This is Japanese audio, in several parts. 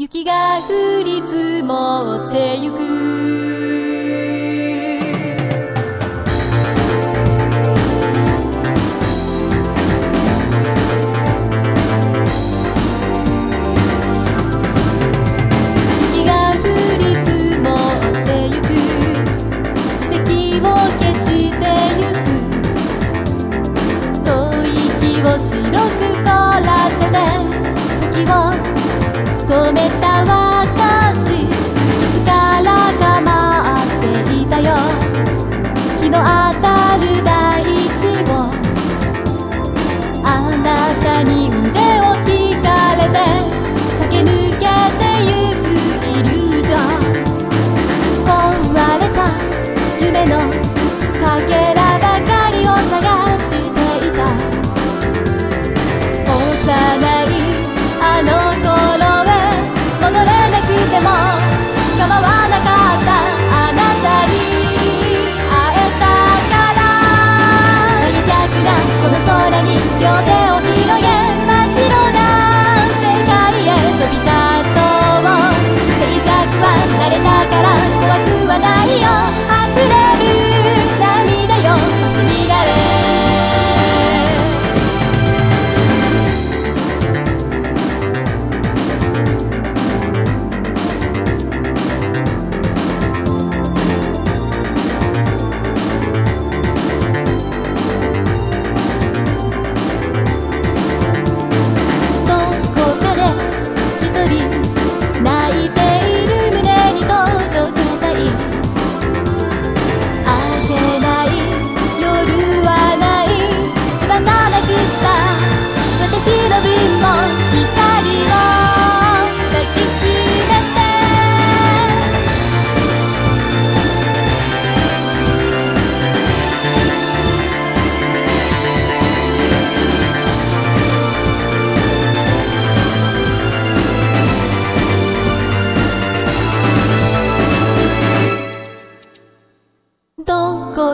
雪が降り積もってゆく。日て当た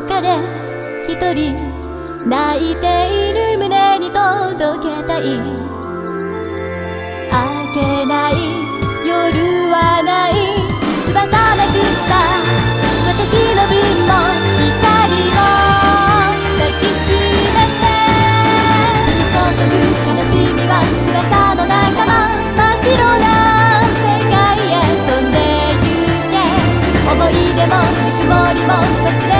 廊で一人泣いている胸に届けたい明けない夜はない。翼なくした私の分も光も抱きしめて注悲しみは翼の仲間真っ白な世界へ飛んでゆけ。思い出もぬくもりも忘れ